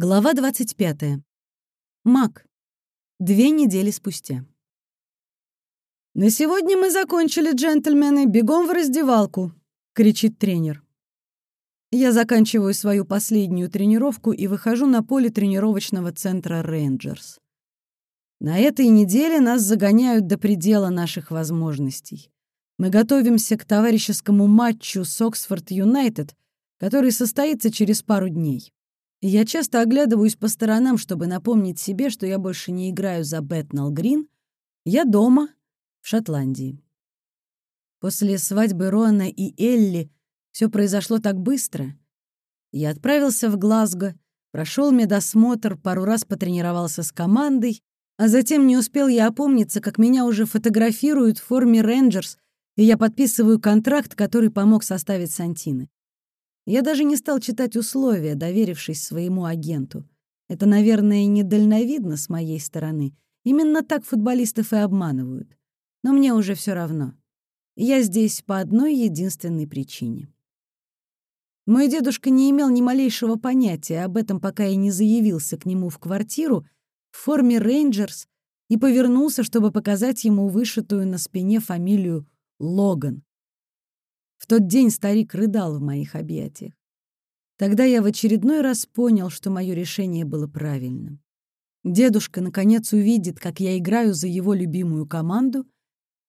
Глава 25. Мак. Две недели спустя. «На сегодня мы закончили, джентльмены. Бегом в раздевалку!» — кричит тренер. Я заканчиваю свою последнюю тренировку и выхожу на поле тренировочного центра «Рейнджерс». На этой неделе нас загоняют до предела наших возможностей. Мы готовимся к товарищескому матчу с Оксфорд Юнайтед, который состоится через пару дней. Я часто оглядываюсь по сторонам, чтобы напомнить себе, что я больше не играю за Бэтнал Грин. Я дома, в Шотландии. После свадьбы Рона и Элли все произошло так быстро. Я отправился в Глазго, прошел медосмотр, пару раз потренировался с командой, а затем не успел я опомниться, как меня уже фотографируют в форме рейнджерс, и я подписываю контракт, который помог составить Сантини. Я даже не стал читать условия, доверившись своему агенту. Это, наверное, недальновидно с моей стороны. Именно так футболистов и обманывают. Но мне уже все равно. Я здесь по одной единственной причине. Мой дедушка не имел ни малейшего понятия об этом, пока я не заявился к нему в квартиру в форме рейнджерс и повернулся, чтобы показать ему вышитую на спине фамилию Логан. В тот день старик рыдал в моих объятиях. Тогда я в очередной раз понял, что мое решение было правильным. Дедушка, наконец, увидит, как я играю за его любимую команду.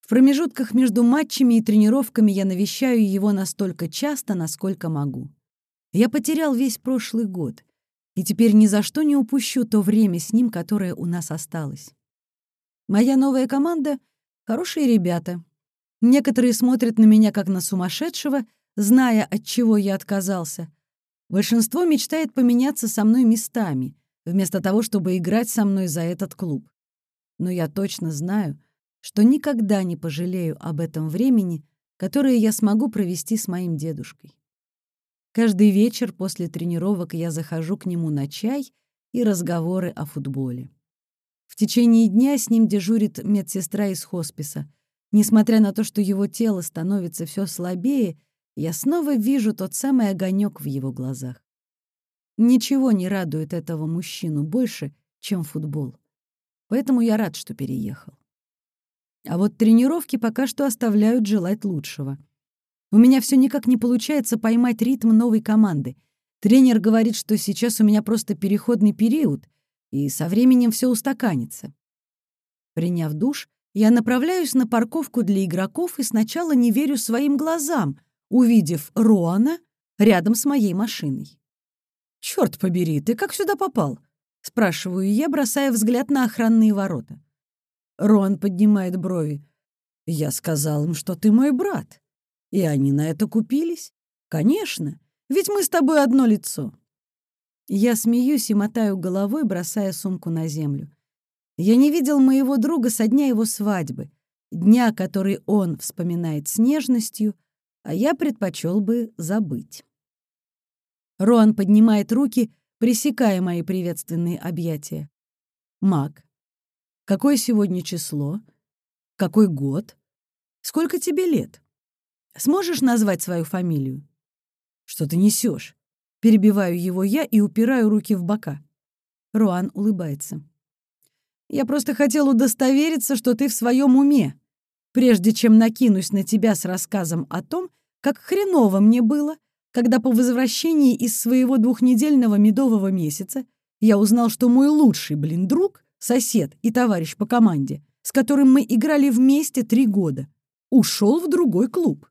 В промежутках между матчами и тренировками я навещаю его настолько часто, насколько могу. Я потерял весь прошлый год, и теперь ни за что не упущу то время с ним, которое у нас осталось. Моя новая команда — хорошие ребята, Некоторые смотрят на меня как на сумасшедшего, зная, от чего я отказался. Большинство мечтает поменяться со мной местами, вместо того, чтобы играть со мной за этот клуб. Но я точно знаю, что никогда не пожалею об этом времени, которое я смогу провести с моим дедушкой. Каждый вечер после тренировок я захожу к нему на чай и разговоры о футболе. В течение дня с ним дежурит медсестра из хосписа — Несмотря на то, что его тело становится все слабее, я снова вижу тот самый огонек в его глазах. Ничего не радует этого мужчину больше, чем футбол. Поэтому я рад, что переехал. А вот тренировки пока что оставляют желать лучшего. У меня все никак не получается поймать ритм новой команды. Тренер говорит, что сейчас у меня просто переходный период, и со временем все устаканится. Приняв душ, я направляюсь на парковку для игроков и сначала не верю своим глазам, увидев Роана рядом с моей машиной. «Чёрт побери, ты как сюда попал?» — спрашиваю я, бросая взгляд на охранные ворота. Роан поднимает брови. «Я сказал им, что ты мой брат. И они на это купились? Конечно, ведь мы с тобой одно лицо». Я смеюсь и мотаю головой, бросая сумку на землю. Я не видел моего друга со дня его свадьбы, дня, который он вспоминает с нежностью, а я предпочел бы забыть. Роан поднимает руки, пресекая мои приветственные объятия. «Мак, какое сегодня число? Какой год? Сколько тебе лет? Сможешь назвать свою фамилию?» «Что ты несешь?» Перебиваю его я и упираю руки в бока. Руан улыбается. Я просто хотел удостовериться, что ты в своем уме, прежде чем накинусь на тебя с рассказом о том, как хреново мне было, когда по возвращении из своего двухнедельного медового месяца я узнал, что мой лучший, блин, друг, сосед и товарищ по команде, с которым мы играли вместе три года, ушел в другой клуб.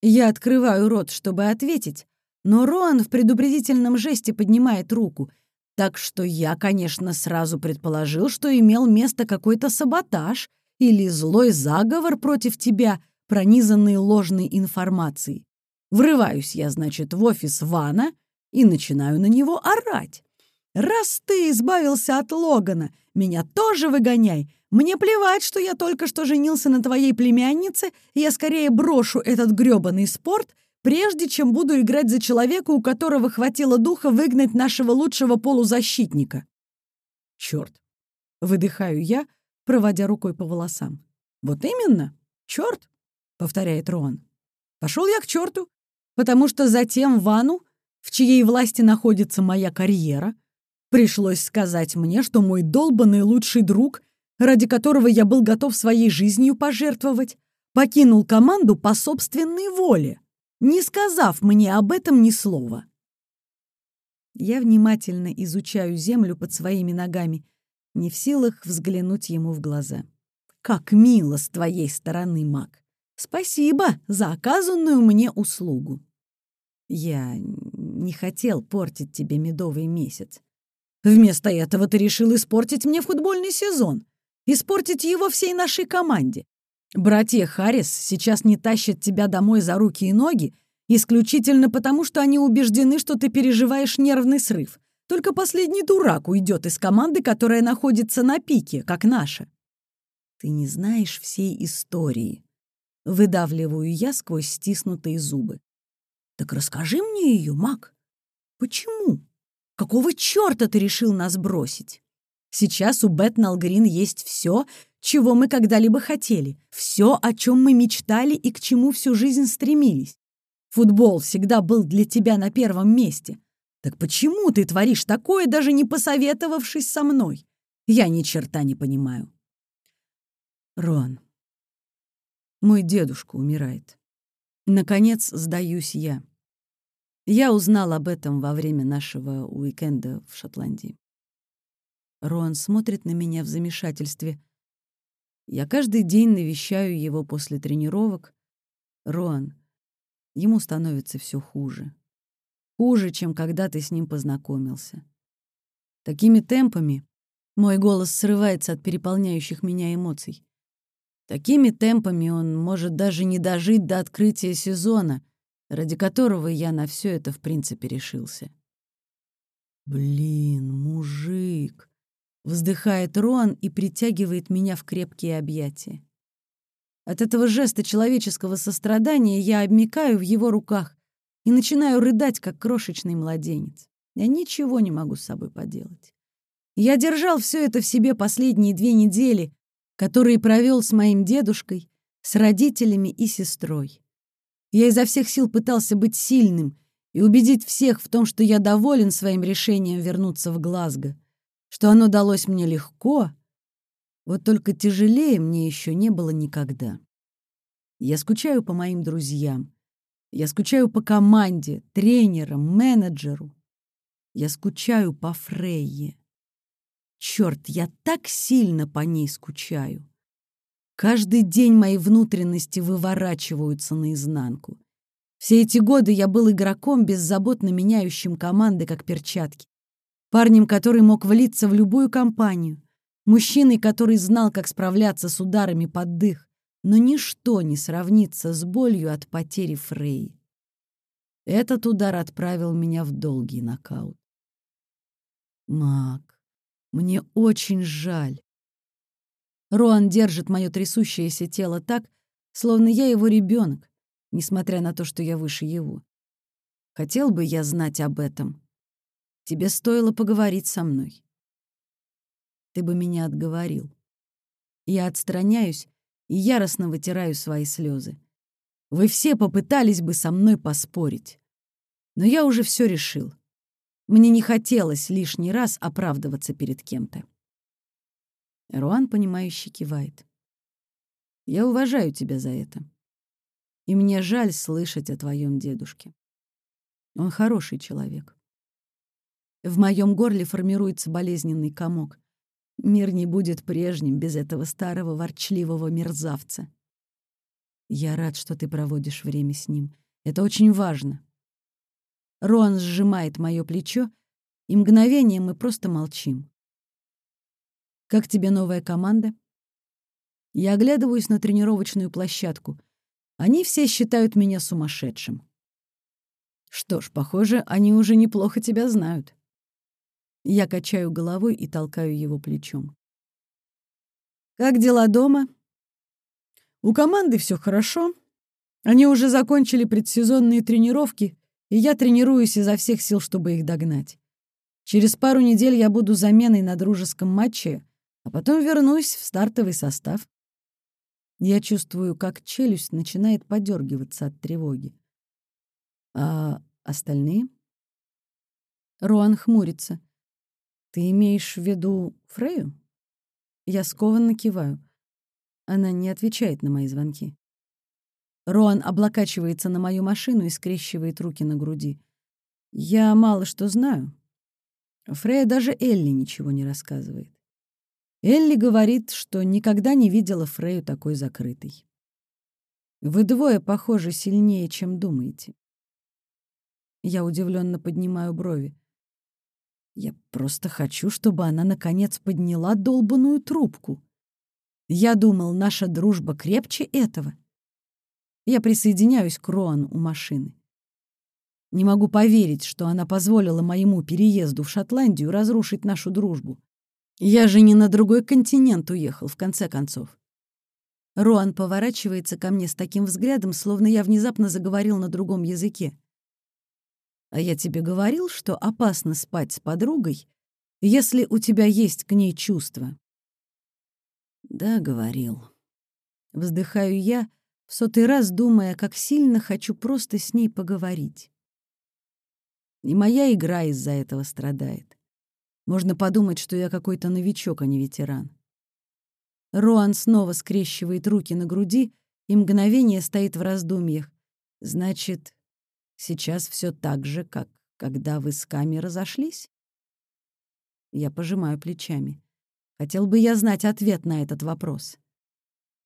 Я открываю рот, чтобы ответить, но Роан в предупредительном жесте поднимает руку — так что я, конечно, сразу предположил, что имел место какой-то саботаж или злой заговор против тебя, пронизанный ложной информацией. Врываюсь я, значит, в офис Вана и начинаю на него орать. «Раз ты избавился от Логана, меня тоже выгоняй. Мне плевать, что я только что женился на твоей племяннице, я скорее брошу этот грёбаный спорт прежде чем буду играть за человека, у которого хватило духа выгнать нашего лучшего полузащитника. Черт! Выдыхаю я, проводя рукой по волосам. Вот именно, черт! повторяет Роан. Пошел я к черту, потому что затем Вану, в чьей власти находится моя карьера, Пришлось сказать мне, что мой долбанный лучший друг, ради которого я был готов своей жизнью пожертвовать, покинул команду по собственной воле, не сказав мне об этом ни слова. Я внимательно изучаю землю под своими ногами, не в силах взглянуть ему в глаза. «Как мило с твоей стороны, маг! Спасибо за оказанную мне услугу!» «Я не хотел портить тебе медовый месяц. Вместо этого ты решил испортить мне футбольный сезон, испортить его всей нашей команде. Братья Харрис сейчас не тащат тебя домой за руки и ноги исключительно потому, что они убеждены, что ты переживаешь нервный срыв. Только последний дурак уйдет из команды, которая находится на пике, как наша. Ты не знаешь всей истории. Выдавливаю я сквозь стиснутые зубы. Так расскажи мне ее, Мак. Почему? Какого черта ты решил нас бросить? Сейчас у Бэтнал Грин есть все, чего мы когда-либо хотели, все, о чем мы мечтали и к чему всю жизнь стремились. Футбол всегда был для тебя на первом месте. Так почему ты творишь такое, даже не посоветовавшись со мной? Я ни черта не понимаю. Рон, мой дедушка умирает. Наконец сдаюсь я. Я узнал об этом во время нашего уикенда в Шотландии. Рон смотрит на меня в замешательстве. Я каждый день навещаю его после тренировок. Рон, ему становится все хуже. Хуже, чем когда ты с ним познакомился. Такими темпами мой голос срывается от переполняющих меня эмоций. Такими темпами он может даже не дожить до открытия сезона — ради которого я на все это в принципе решился. «Блин, мужик!» — вздыхает Рон и притягивает меня в крепкие объятия. От этого жеста человеческого сострадания я обмикаю в его руках и начинаю рыдать, как крошечный младенец. Я ничего не могу с собой поделать. Я держал все это в себе последние две недели, которые провел с моим дедушкой, с родителями и сестрой. Я изо всех сил пытался быть сильным и убедить всех в том, что я доволен своим решением вернуться в Глазго, что оно далось мне легко, вот только тяжелее мне еще не было никогда. Я скучаю по моим друзьям, я скучаю по команде, тренерам, менеджеру. Я скучаю по Фрейе. Черт, я так сильно по ней скучаю. Каждый день мои внутренности выворачиваются наизнанку. Все эти годы я был игроком, беззаботно меняющим команды, как перчатки. Парнем, который мог влиться в любую компанию. Мужчиной, который знал, как справляться с ударами под дых. Но ничто не сравнится с болью от потери Фрей. Этот удар отправил меня в долгий нокаут. Мак, мне очень жаль. Роан держит мое трясущееся тело так, словно я его ребенок, несмотря на то, что я выше его. Хотел бы я знать об этом. Тебе стоило поговорить со мной. Ты бы меня отговорил. Я отстраняюсь и яростно вытираю свои слезы. Вы все попытались бы со мной поспорить. Но я уже все решил. Мне не хотелось лишний раз оправдываться перед кем-то. Руан, понимающе кивает. «Я уважаю тебя за это. И мне жаль слышать о твоем дедушке. Он хороший человек. В моем горле формируется болезненный комок. Мир не будет прежним без этого старого ворчливого мерзавца. Я рад, что ты проводишь время с ним. Это очень важно. Рон сжимает мое плечо, и мгновение мы просто молчим. Как тебе новая команда? Я оглядываюсь на тренировочную площадку. Они все считают меня сумасшедшим. Что ж, похоже, они уже неплохо тебя знают. Я качаю головой и толкаю его плечом. Как дела дома? У команды все хорошо. Они уже закончили предсезонные тренировки, и я тренируюсь изо всех сил, чтобы их догнать. Через пару недель я буду заменой на дружеском матче, а потом вернусь в стартовый состав. Я чувствую, как челюсть начинает подергиваться от тревоги. А остальные? Руан хмурится. Ты имеешь в виду Фрею? Я скованно киваю. Она не отвечает на мои звонки. Роан облокачивается на мою машину и скрещивает руки на груди. Я мало что знаю. Фрея даже Элли ничего не рассказывает. Элли говорит, что никогда не видела Фрею такой закрытой. Вы двое, похожи, сильнее, чем думаете. Я удивленно поднимаю брови. Я просто хочу, чтобы она, наконец, подняла долбаную трубку. Я думал, наша дружба крепче этого. Я присоединяюсь к Роан у машины. Не могу поверить, что она позволила моему переезду в Шотландию разрушить нашу дружбу. Я же не на другой континент уехал, в конце концов. Роан поворачивается ко мне с таким взглядом, словно я внезапно заговорил на другом языке. А я тебе говорил, что опасно спать с подругой, если у тебя есть к ней чувства. Да, говорил. Вздыхаю я, в сотый раз думая, как сильно хочу просто с ней поговорить. И моя игра из-за этого страдает. Можно подумать, что я какой-то новичок, а не ветеран. Роан снова скрещивает руки на груди и мгновение стоит в раздумьях. Значит, Сейчас все так же, как когда вы с Ками разошлись? Я пожимаю плечами. Хотел бы я знать ответ на этот вопрос.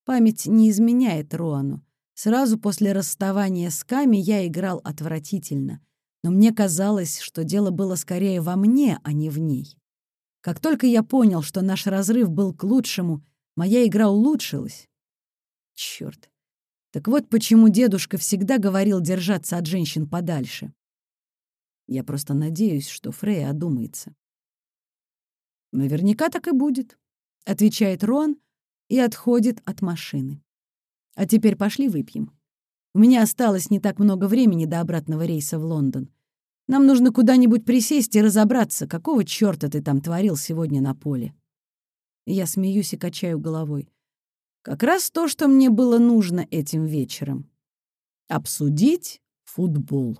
Память не изменяет Роану. Сразу после расставания с Ками я играл отвратительно, но мне казалось, что дело было скорее во мне, а не в ней. Как только я понял, что наш разрыв был к лучшему, моя игра улучшилась. Чёрт, так вот почему дедушка всегда говорил держаться от женщин подальше. Я просто надеюсь, что Фрей одумается. «Наверняка так и будет», — отвечает Рон и отходит от машины. «А теперь пошли выпьем. У меня осталось не так много времени до обратного рейса в Лондон. Нам нужно куда-нибудь присесть и разобраться, какого чёрта ты там творил сегодня на поле». Я смеюсь и качаю головой. Как раз то, что мне было нужно этим вечером. Обсудить футбол.